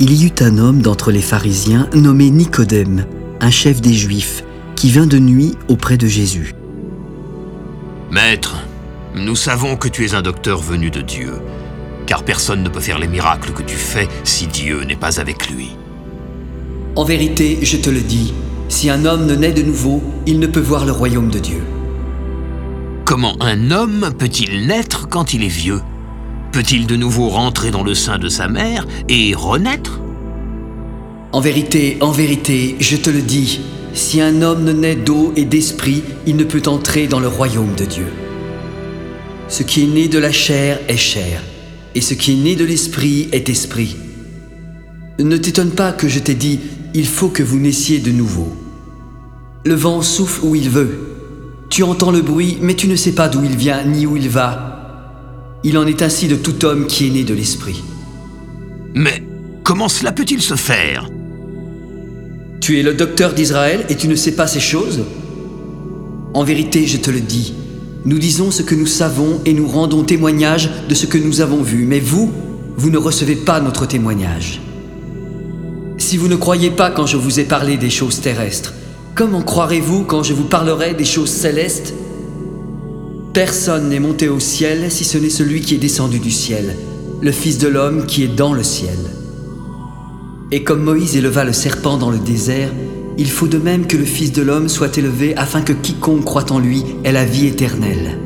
il y eut un homme d'entre les pharisiens nommé Nicodème, un chef des Juifs, qui vint de nuit auprès de Jésus. Maître, nous savons que tu es un docteur venu de Dieu, car personne ne peut faire les miracles que tu fais si Dieu n'est pas avec lui. En vérité, je te le dis, si un homme ne naît de nouveau, il ne peut voir le royaume de Dieu. Comment un homme peut-il naître quand il est vieux? Peut-il de nouveau rentrer dans le sein de sa mère et renaître? En vérité, en vérité, je te le dis, si un homme ne naît d'eau et d'esprit, il ne peut entrer dans le royaume de Dieu. Ce qui est né de la chair est chair, et ce qui est né de l'esprit est esprit. Ne t'étonne pas que je t'ai dit, il faut que vous naissiez de nouveau. Le vent souffle où il veut. Tu entends le bruit, mais tu ne sais pas d'où il vient ni où il va. Il en est ainsi de tout homme qui est né de l'esprit. Mais comment cela peut-il se faire? Tu es le docteur d'Israël et tu ne sais pas ces choses? En vérité, je te le dis, nous disons ce que nous savons et nous rendons témoignage de ce que nous avons vu, mais vous, vous ne recevez pas notre témoignage. Si vous ne croyez pas quand je vous ai parlé des choses terrestres, comment croirez-vous quand je vous parlerai des choses célestes? Personne n'est monté au ciel si ce n'est celui qui est descendu du ciel, le Fils de l'homme qui est dans le ciel. Et comme Moïse éleva le serpent dans le désert, il faut de même que le Fils de l'homme soit élevé afin que quiconque croit en lui ait la vie éternelle.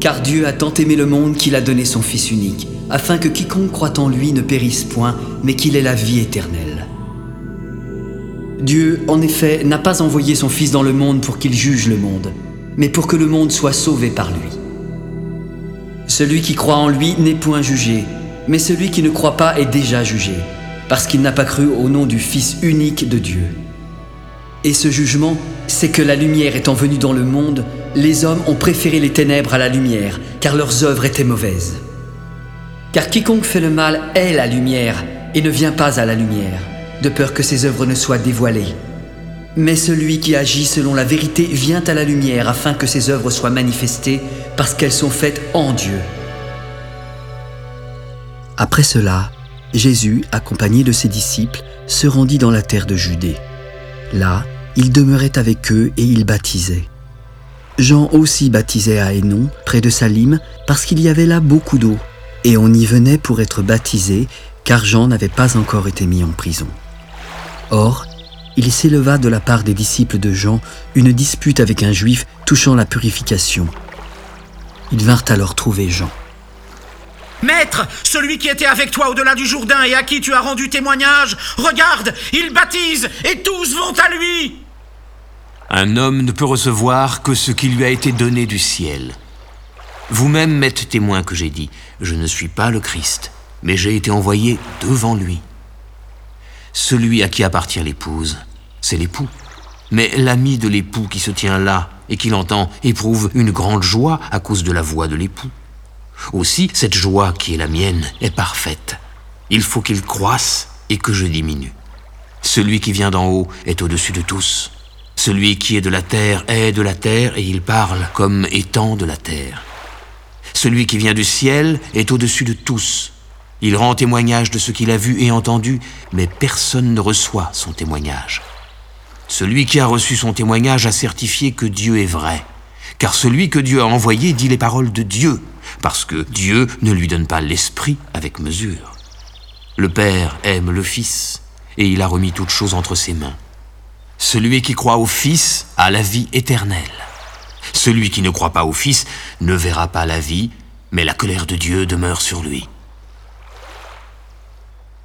Car Dieu a tant aimé le monde qu'il a donné son Fils unique, afin que quiconque croit en lui ne périsse point, mais qu'il ait la vie éternelle. Dieu, en effet, n'a pas envoyé son Fils dans le monde pour qu'il juge le monde, mais pour que le monde soit sauvé par lui. Celui qui croit en lui n'est point jugé, mais celui qui ne croit pas est déjà jugé, parce qu'il n'a pas cru au nom du Fils unique de Dieu. Et ce jugement, c'est que la lumière étant venue dans le monde, les hommes ont préféré les ténèbres à la lumière, car leurs œuvres étaient mauvaises. Car quiconque fait le mal est la lumière, et ne vient pas à la lumière, de peur que ses œuvres ne soient dévoilées. Mais celui qui agit selon la vérité vient à la lumière afin que ses œuvres soient manifestées, parce qu'elles sont faites en Dieu. Après cela, Jésus, accompagné de ses disciples, se rendit dans la terre de Judée. Là, il demeurait avec eux et il baptisait. Jean aussi baptisait à Hénon, près de Salim, parce qu'il y avait là beaucoup d'eau, et on y venait pour être baptisé, car Jean n'avait pas encore été mis en prison. Or, il s'éleva de la part des disciples de Jean une dispute avec un juif touchant la purification. Ils vinrent alors trouver Jean. Maître, celui qui était avec toi au-delà du Jourdain et à qui tu as rendu témoignage, regarde, il baptise et tous vont à lui. Un homme ne peut recevoir que ce qui lui a été donné du ciel. Vous-même m'êtes témoin que j'ai dit, je ne suis pas le Christ, mais j'ai été envoyé devant lui. Celui à qui appartient l'épouse, c'est l'époux. Mais l'ami de l'époux qui se tient là et qui l'entend éprouve une grande joie à cause de la voix de l'époux. Aussi, cette joie qui est la mienne est parfaite. Il faut qu'il croisse et que je diminue. Celui qui vient d'en haut est au-dessus de tous. Celui qui est de la terre est de la terre et il parle comme étant de la terre. Celui qui vient du ciel est au-dessus de tous. Il rend témoignage de ce qu'il a vu et entendu, mais personne ne reçoit son témoignage. Celui qui a reçu son témoignage a certifié que Dieu est vrai, car celui que Dieu a envoyé dit les paroles de Dieu, parce que Dieu ne lui donne pas l'esprit avec mesure. Le Père aime le Fils, et il a remis toutes choses entre ses mains. Celui qui croit au Fils a la vie éternelle. Celui qui ne croit pas au Fils ne verra pas la vie, mais la colère de Dieu demeure sur lui.